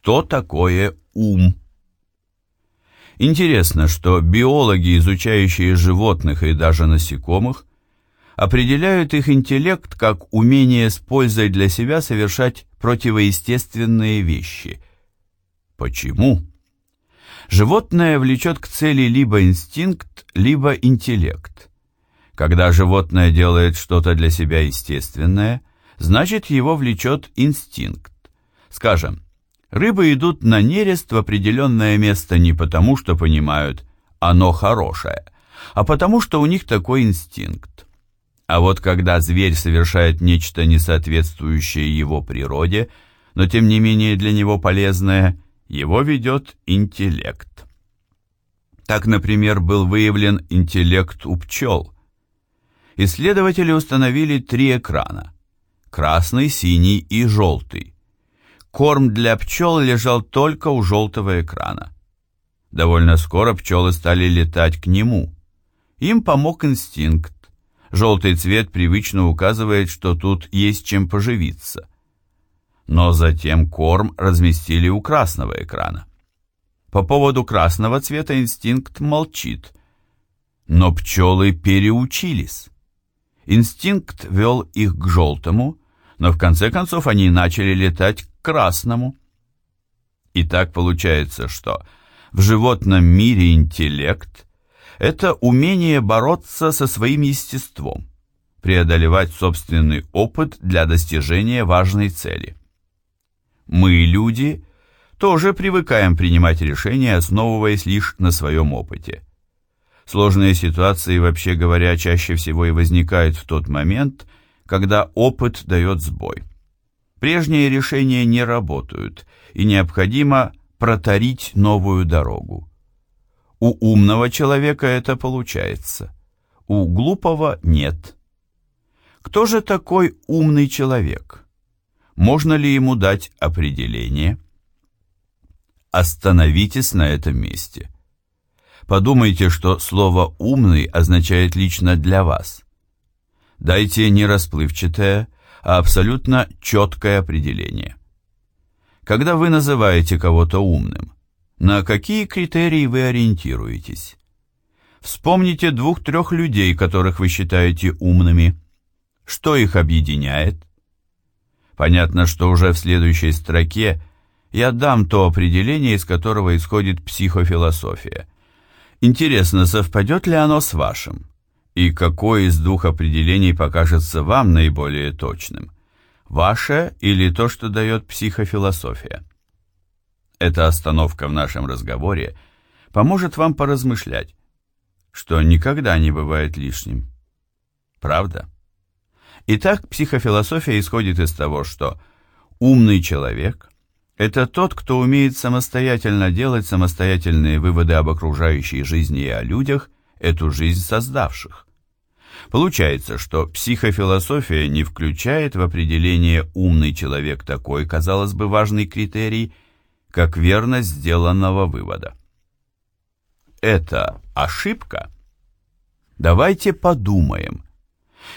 Что такое ум? Интересно, что биологи, изучающие животных и даже насекомых, определяют их интеллект как умение с пользой для себя совершать противоестественные вещи. Почему? Животное влечет к цели либо инстинкт, либо интеллект. Когда животное делает что-то для себя естественное, значит его влечет инстинкт. Скажем, рыбы идут на нерест в определенное место не потому, что понимают «оно хорошее», а потому, что у них такой инстинкт. А вот когда зверь совершает нечто несоответствующее его природе, но тем не менее для него полезное, его ведет интеллект. Так, например, был выявлен интеллект у пчел. Исследователи установили три экрана – красный, синий и желтый. Корм для пчел лежал только у желтого экрана. Довольно скоро пчелы стали летать к нему. Им помог инстинкт. Желтый цвет привычно указывает, что тут есть чем поживиться. Но затем корм разместили у красного экрана. По поводу красного цвета инстинкт молчит. Но пчелы переучились. Инстинкт вел их к желтому, но в конце концов они начали летать к красному. И так получается, что в животном мире интеллект это умение бороться со своим естеством, преодолевать собственный опыт для достижения важной цели. Мы, люди, тоже привыкаем принимать решения, основываясь лишь на своем опыте. Сложные ситуации, вообще говоря, чаще всего и возникают в тот момент, когда опыт дает сбой. Прежние решения не работают, и необходимо проторить новую дорогу. У умного человека это получается, у глупого нет. Кто же такой умный человек? Можно ли ему дать определение? Остановитесь на этом месте. Подумайте, что слово «умный» означает лично для вас. Дайте не расплывчатое, а абсолютно четкое определение. Когда вы называете кого-то умным, на какие критерии вы ориентируетесь? Вспомните двух-трех людей, которых вы считаете умными. Что их объединяет? Понятно, что уже в следующей строке я дам то определение, из которого исходит психофилософия. Интересно, совпадет ли оно с вашим? И какое из двух определений покажется вам наиболее точным? Ваше или то, что дает психофилософия? Эта остановка в нашем разговоре поможет вам поразмышлять, что никогда не бывает лишним. Правда? Итак, психофилософия исходит из того, что умный человек – это тот, кто умеет самостоятельно делать самостоятельные выводы об окружающей жизни и о людях, эту жизнь создавших. Получается, что психофилософия не включает в определение «умный человек» такой, казалось бы, важный критерий – как верность сделанного вывода. Это ошибка? Давайте подумаем.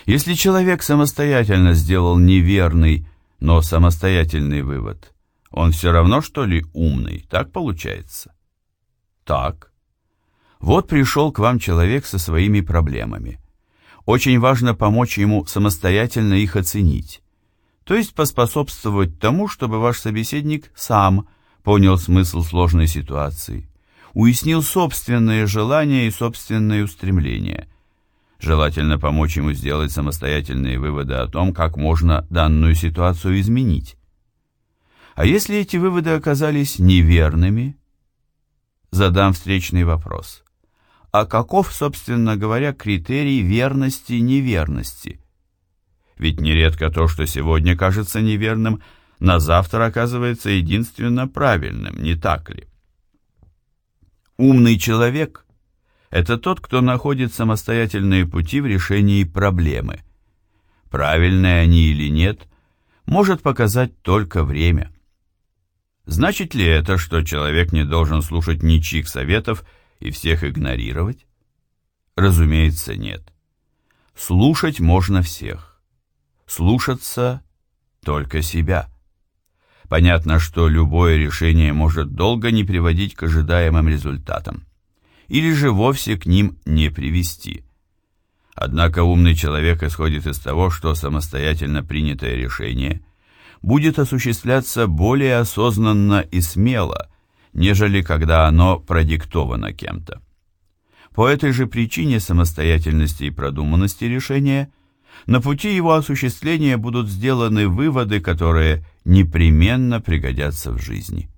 Если человек самостоятельно сделал неверный, но самостоятельный вывод, он все равно, что ли, умный, так получается? Так. Вот пришел к вам человек со своими проблемами. Очень важно помочь ему самостоятельно их оценить, то есть поспособствовать тому, чтобы ваш собеседник сам – понял смысл сложной ситуации, уяснил собственные желания и собственные устремления. Желательно помочь ему сделать самостоятельные выводы о том, как можно данную ситуацию изменить. А если эти выводы оказались неверными? Задам встречный вопрос. А каков, собственно говоря, критерий верности неверности? Ведь нередко то, что сегодня кажется неверным – на завтра оказывается единственно правильным, не так ли? Умный человек – это тот, кто находит самостоятельные пути в решении проблемы. Правильные они или нет, может показать только время. Значит ли это, что человек не должен слушать ничьих советов и всех игнорировать? Разумеется, нет. Слушать можно всех. Слушаться только себя. Понятно, что любое решение может долго не приводить к ожидаемым результатам, или же вовсе к ним не привести. Однако умный человек исходит из того, что самостоятельно принятое решение будет осуществляться более осознанно и смело, нежели когда оно продиктовано кем-то. По этой же причине самостоятельности и продуманности решения на пути его осуществления будут сделаны выводы, которые непременно пригодятся в жизни.